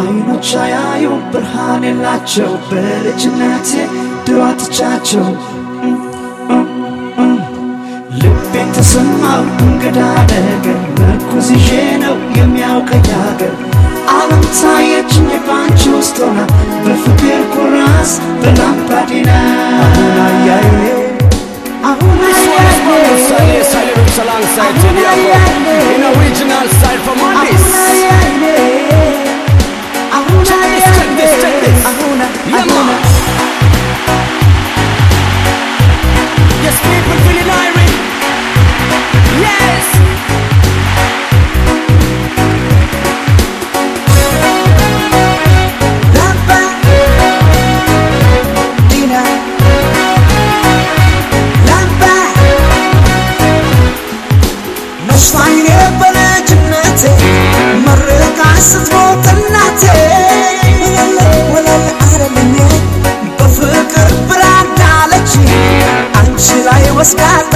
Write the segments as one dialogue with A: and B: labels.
A: አይኖች አያዩ ብርሃን የላቸው በልጅነቴ ድሮ አጥቻቸው። ልቤን ተሰማው እንግዳ ነገር ምርኩዝ ይዤ ነው የሚያውቀኝ ሀገር። ዓለም ታየችኝ ባንቺ ውስጥ ሆና በፍቅር ኩራስ በላምባዲና አሁን አያዬ አሁን
B: In this
A: was got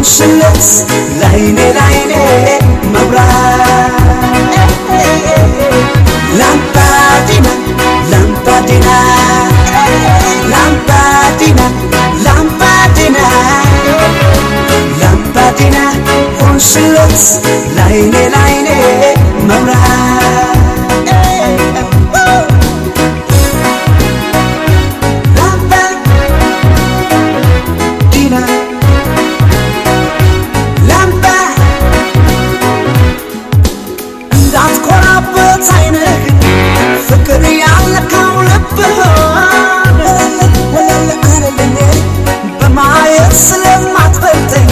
A: motionless Lambadina, lambadina Lambadina, lambadina Lambadina, እንዳትኮራበት አይንህ ፍቅር ያለካው ልብህን ወለል በማየት ስለማትበልጠኝ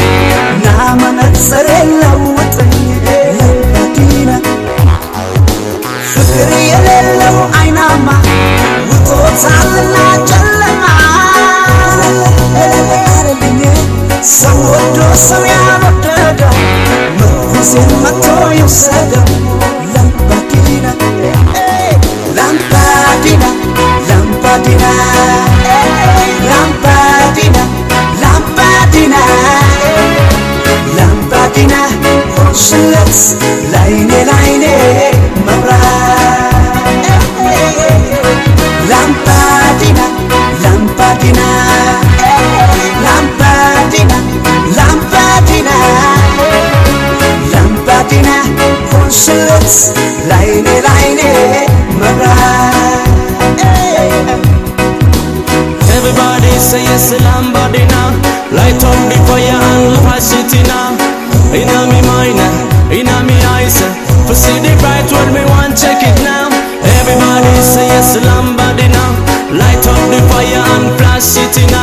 A: ና መነጽር ለውጠኝ ለምባዲና ፍቅር የሌለው አይናማ ውጦታልና ጨለማ። አለልኝ ሰው ወዶ ሰው ያልወደደው ምርኩዜን መጥቶ ይውሰደው الشمس لعين العينين مبرهة لمباتنا لمباتنا لمباتنا لمباتنا لمباتنا كل شمس لعين العينين مبرهة
B: Everybody say yes, Lambadina. Light on the fire and pass it in. In my mind inna me eyes. For see the bright world, me want check it now. Everybody say yes, somebody now. Light up the fire and flash it in